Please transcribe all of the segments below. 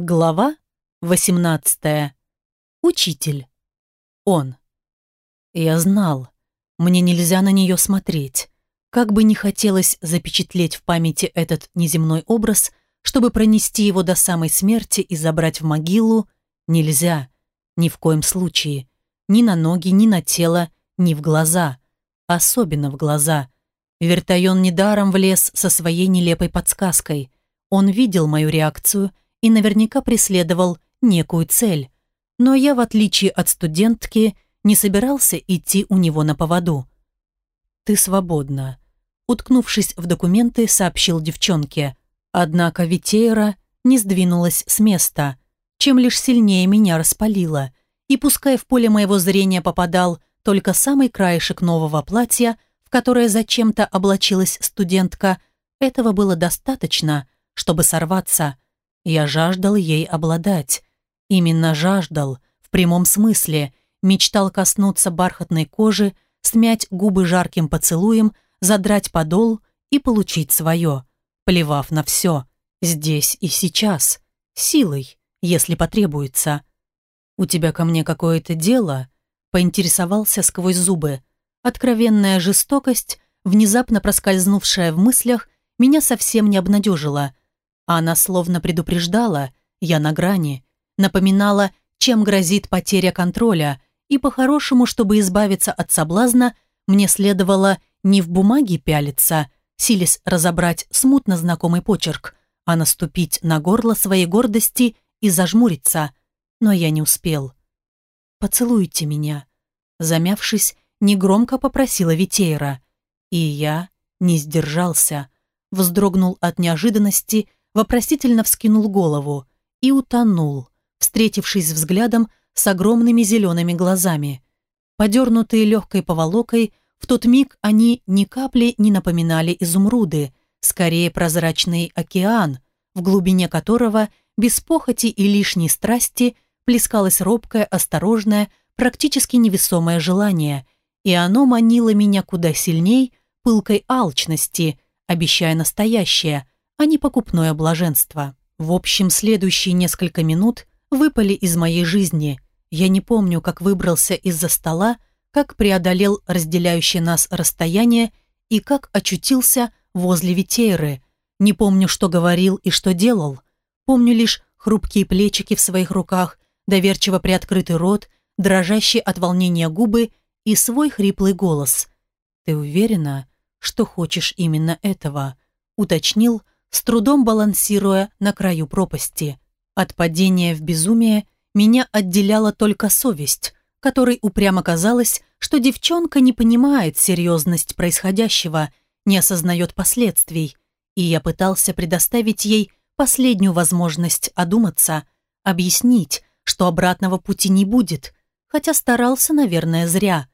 Глава 18. Учитель. Он. Я знал, мне нельзя на нее смотреть. Как бы не хотелось запечатлеть в памяти этот неземной образ, чтобы пронести его до самой смерти и забрать в могилу, нельзя. Ни в коем случае. Ни на ноги, ни на тело, ни в глаза. Особенно в глаза. Вертайон недаром влез со своей нелепой подсказкой. Он видел мою реакцию – и наверняка преследовал некую цель. Но я, в отличие от студентки, не собирался идти у него на поводу. «Ты свободна», — уткнувшись в документы, сообщил девчонке. Однако Витейра не сдвинулась с места, чем лишь сильнее меня распалило. И пускай в поле моего зрения попадал только самый краешек нового платья, в которое зачем-то облачилась студентка, этого было достаточно, чтобы сорваться — я жаждал ей обладать. Именно жаждал, в прямом смысле, мечтал коснуться бархатной кожи, смять губы жарким поцелуем, задрать подол и получить свое, плевав на все, здесь и сейчас, силой, если потребуется. «У тебя ко мне какое-то дело?» поинтересовался сквозь зубы. Откровенная жестокость, внезапно проскользнувшая в мыслях, меня совсем не обнадежила. Она словно предупреждала, я на грани, напоминала, чем грозит потеря контроля, и по-хорошему, чтобы избавиться от соблазна, мне следовало не в бумаге пялиться, силясь разобрать смутно знакомый почерк, а наступить на горло своей гордости и зажмуриться. Но я не успел. «Поцелуйте меня», замявшись, негромко попросила Витейра. И я не сдержался, вздрогнул от неожиданности вопросительно вскинул голову и утонул, встретившись взглядом с огромными зелеными глазами. Подернутые легкой поволокой, в тот миг они ни капли не напоминали изумруды, скорее прозрачный океан, в глубине которого без похоти и лишней страсти плескалось робкое, осторожное, практически невесомое желание, и оно манило меня куда сильней пылкой алчности, обещая настоящее, а не покупное блаженство. В общем, следующие несколько минут выпали из моей жизни. Я не помню, как выбрался из-за стола, как преодолел разделяющее нас расстояние и как очутился возле Витейры. Не помню, что говорил и что делал. Помню лишь хрупкие плечики в своих руках, доверчиво приоткрытый рот, дрожащие от волнения губы и свой хриплый голос. «Ты уверена, что хочешь именно этого?» уточнил, с трудом балансируя на краю пропасти. От падения в безумие меня отделяла только совесть, которой упрямо казалось, что девчонка не понимает серьезность происходящего, не осознает последствий, и я пытался предоставить ей последнюю возможность одуматься, объяснить, что обратного пути не будет, хотя старался, наверное, зря.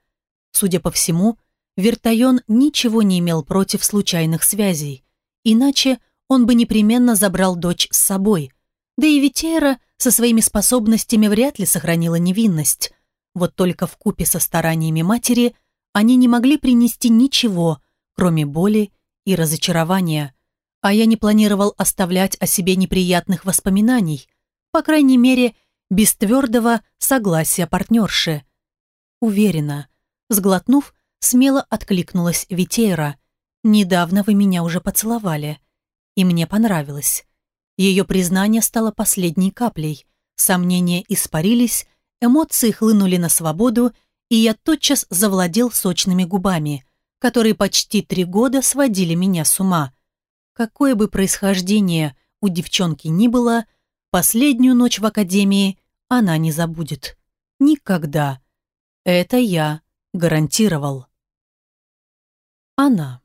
Судя по всему, Вертайон ничего не имел против случайных связей, иначе он бы непременно забрал дочь с собой. Да и Витера со своими способностями вряд ли сохранила невинность. Вот только в купе со стараниями матери они не могли принести ничего, кроме боли и разочарования. А я не планировал оставлять о себе неприятных воспоминаний, по крайней мере, без твердого согласия партнерши. Уверена, сглотнув, смело откликнулась Витейра. «Недавно вы меня уже поцеловали и мне понравилось. Ее признание стало последней каплей, сомнения испарились, эмоции хлынули на свободу, и я тотчас завладел сочными губами, которые почти три года сводили меня с ума. Какое бы происхождение у девчонки ни было, последнюю ночь в академии она не забудет. Никогда. Это я гарантировал. Она.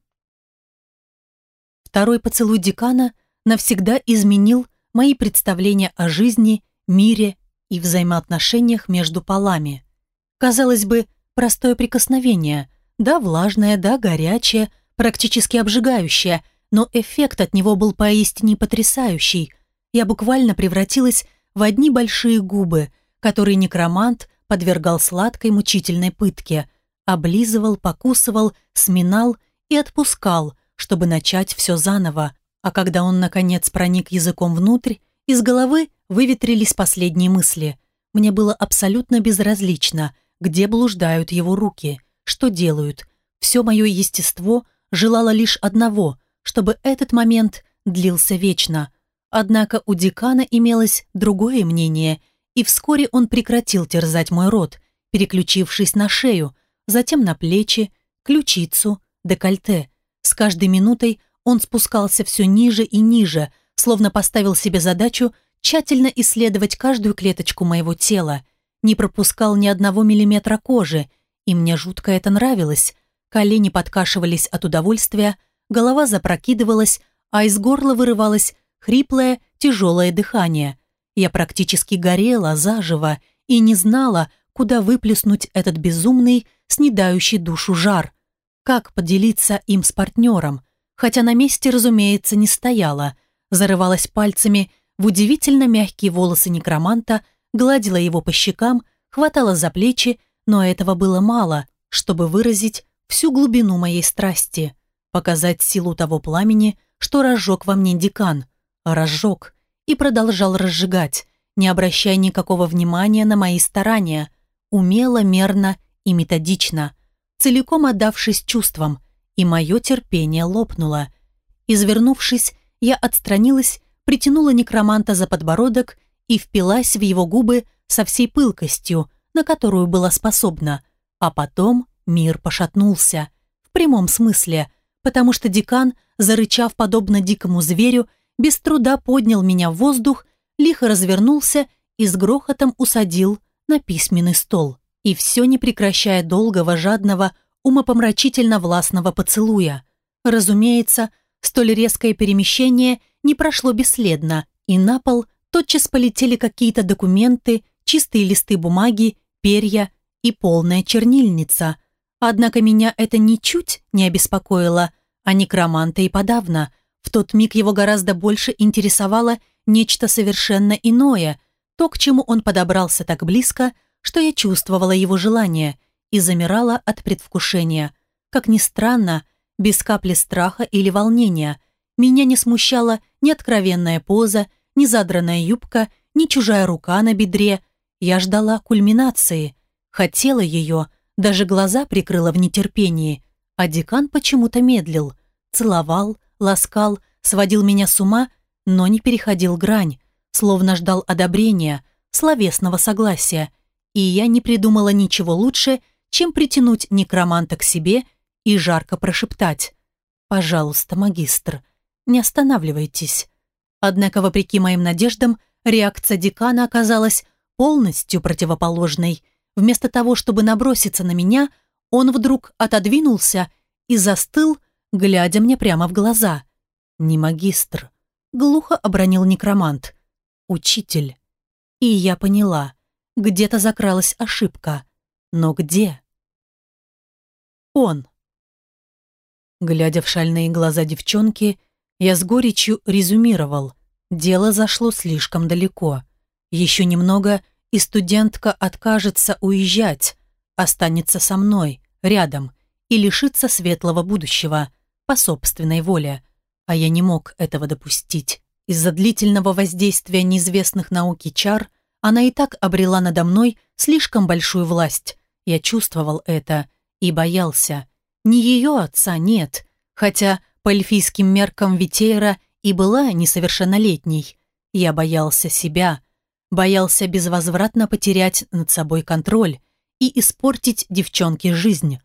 Второй поцелуй декана навсегда изменил мои представления о жизни, мире и взаимоотношениях между полами. Казалось бы, простое прикосновение, да, влажное, да, горячее, практически обжигающее, но эффект от него был поистине потрясающий. Я буквально превратилась в одни большие губы, которые некромант подвергал сладкой мучительной пытке, облизывал, покусывал, сминал и отпускал, чтобы начать все заново, а когда он, наконец, проник языком внутрь, из головы выветрились последние мысли. Мне было абсолютно безразлично, где блуждают его руки, что делают. Все мое естество желало лишь одного, чтобы этот момент длился вечно. Однако у декана имелось другое мнение, и вскоре он прекратил терзать мой рот, переключившись на шею, затем на плечи, ключицу, декольте. С каждой минутой он спускался все ниже и ниже, словно поставил себе задачу тщательно исследовать каждую клеточку моего тела, не пропускал ни одного миллиметра кожи, и мне жутко это нравилось. Колени подкашивались от удовольствия, голова запрокидывалась, а из горла вырывалось хриплое, тяжелое дыхание. Я практически горела заживо и не знала, куда выплеснуть этот безумный, снедающий душу жар. Как поделиться им с партнером? Хотя на месте, разумеется, не стояла. Зарывалась пальцами в удивительно мягкие волосы некроманта, гладила его по щекам, хватала за плечи, но этого было мало, чтобы выразить всю глубину моей страсти, показать силу того пламени, что разжег во мне декан. Разжег и продолжал разжигать, не обращая никакого внимания на мои старания, умело, мерно и методично, целиком отдавшись чувствам, и мое терпение лопнуло. Извернувшись, я отстранилась притянула некроманта за подбородок и впилась в его губы со всей пылкостью, на которую была способна. А потом мир пошатнулся. В прямом смысле, потому что декан, зарычав подобно дикому зверю, без труда поднял меня в воздух, лихо развернулся и с грохотом усадил на письменный стол. И все не прекращая долгого, жадного, умопомрачительно-властного поцелуя. Разумеется, столь резкое перемещение не прошло бесследно, и на пол тотчас полетели какие-то документы, чистые листы бумаги, перья и полная чернильница. Однако меня это ничуть не обеспокоило, а некроманта и подавно. В тот миг его гораздо больше интересовало нечто совершенно иное, то, к чему он подобрался так близко, что я чувствовала его желание и замирала от предвкушения. Как ни странно, без капли страха или волнения – меня не смущала ни откровенная поза, ни задранная юбка, ни чужая рука на бедре. Я ждала кульминации. Хотела ее, даже глаза прикрыла в нетерпении. А декан почему-то медлил. Целовал, ласкал, сводил меня с ума, но не переходил грань, словно ждал одобрения, словесного согласия. И я не придумала ничего лучше, чем притянуть некроманта к себе и жарко прошептать. «Пожалуйста, магистр, не останавливайтесь». Однако, вопреки моим надеждам, реакция декана оказалась полностью противоположной. Вместо того, чтобы наброситься на меня, он вдруг отодвинулся и застыл, глядя мне прямо в глаза. «Не магистр», — глухо обронил некромант. «Учитель». И я поняла, где-то закралась ошибка. Но где? Он. Глядя в шальные глаза девчонки, я с горечью резюмировал. Дело зашло слишком далеко. Еще немного, и студентка откажется уезжать, останется со мной, рядом, и лишится светлого будущего, по собственной воле. А я не мог этого допустить. Из-за длительного воздействия неизвестных науки чар она и так обрела надо мной слишком большую власть. Я чувствовал это и боялся. Не ее отца, нет, хотя по эльфийским меркам Витейра и была несовершеннолетней. Я боялся себя, боялся безвозвратно потерять над собой контроль и испортить девчонке жизнь.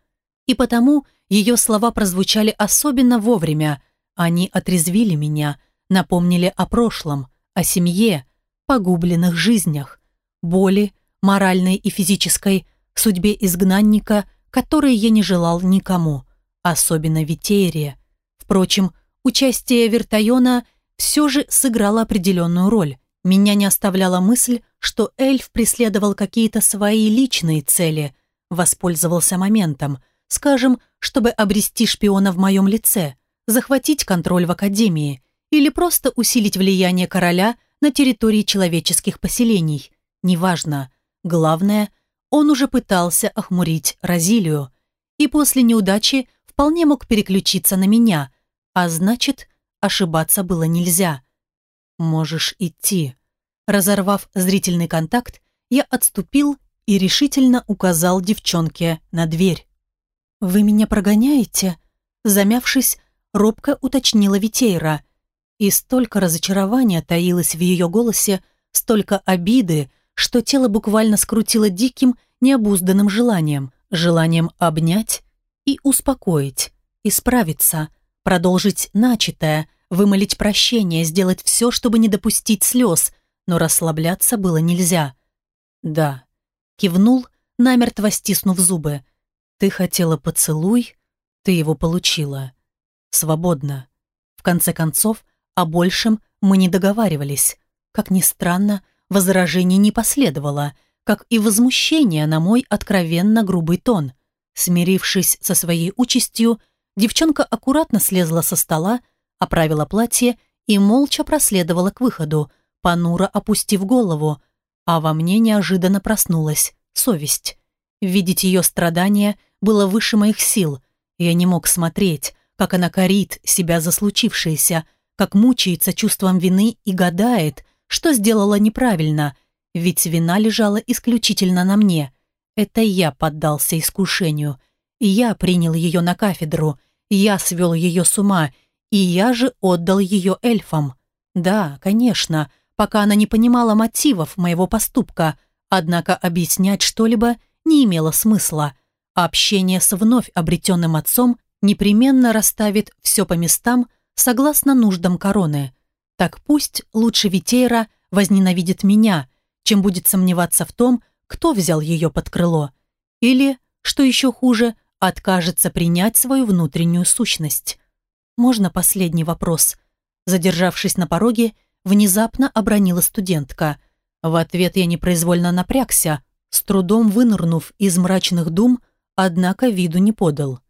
И потому ее слова прозвучали особенно вовремя. Они отрезвили меня, напомнили о прошлом, о семье, погубленных жизнях, боли, моральной и физической, судьбе изгнанника, которой я не желал никому, особенно Витейре. Впрочем, участие Вертайона все же сыграло определенную роль. Меня не оставляла мысль, что эльф преследовал какие-то свои личные цели, воспользовался моментом, скажем, чтобы обрести шпиона в моем лице, захватить контроль в Академии или просто усилить влияние короля на территории человеческих поселений. Неважно. Главное, он уже пытался охмурить Розилию. И после неудачи вполне мог переключиться на меня, а значит, ошибаться было нельзя. «Можешь идти». Разорвав зрительный контакт, я отступил и решительно указал девчонке на дверь. «Вы меня прогоняете?» Замявшись, робко уточнила Витейра. И столько разочарования таилось в ее голосе, столько обиды, что тело буквально скрутило диким, необузданным желанием, желанием обнять и успокоить, исправиться, продолжить начатое, вымолить прощение, сделать все, чтобы не допустить слез, но расслабляться было нельзя. «Да», — кивнул, намертво стиснув зубы. «Ты хотела поцелуй, ты его получила. Свободно. В конце концов, о большем мы не договаривались. Как ни странно, возражений не последовало, как и возмущение на мой откровенно грубый тон. Смирившись со своей участью, девчонка аккуратно слезла со стола, оправила платье и молча проследовала к выходу, понуро опустив голову, а во мне неожиданно проснулась совесть. Видеть ее страдания было выше моих сил. Я не мог смотреть, как она корит себя за случившееся, как мучается чувством вины и гадает, что сделала неправильно, ведь вина лежала исключительно на мне. Это я поддался искушению, я принял ее на кафедру, я свел ее с ума, и я же отдал ее эльфам. Да, конечно, пока она не понимала мотивов моего поступка, однако объяснять что-либо не имело смысла. Общение с вновь обретенным отцом непременно расставит все по местам согласно нуждам короны. Так пусть лучше Витейра возненавидит меня, чем будет сомневаться в том, кто взял ее под крыло. Или, что еще хуже, откажется принять свою внутреннюю сущность. Можно последний вопрос? Задержавшись на пороге, внезапно обронила студентка. В ответ я непроизвольно напрягся, с трудом вынырнув из мрачных дум, однако виду не подал.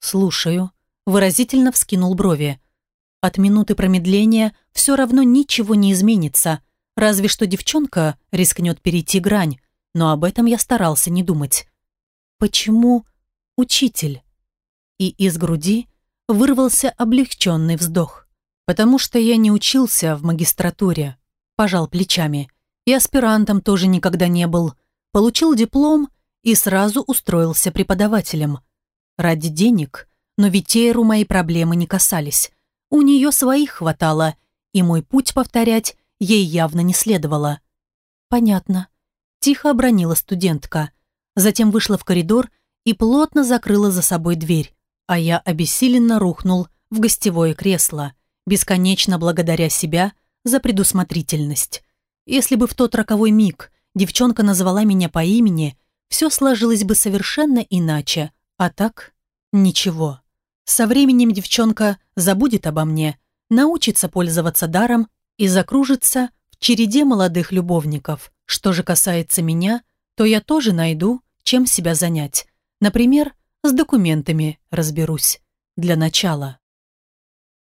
«Слушаю», выразительно вскинул брови. От минуты промедления все равно ничего не изменится, разве что девчонка рискнет перейти грань, но об этом я старался не думать. «Почему учитель?» И из груди вырвался облегченный вздох. «Потому что я не учился в магистратуре», пожал плечами. И аспирантом тоже никогда не был. Получил диплом и сразу устроился преподавателем. Ради денег, но Витейру мои проблемы не касались. У нее своих хватало, и мой путь повторять ей явно не следовало. «Понятно», – тихо обронила студентка. Затем вышла в коридор и плотно закрыла за собой дверь, а я обессиленно рухнул в гостевое кресло, бесконечно благодаря себя за предусмотрительность. Если бы в тот роковой миг девчонка назвала меня по имени, все сложилось бы совершенно иначе, а так ничего. Со временем девчонка забудет обо мне, научится пользоваться даром и закружится в череде молодых любовников. Что же касается меня, то я тоже найду, чем себя занять. Например, с документами разберусь. Для начала.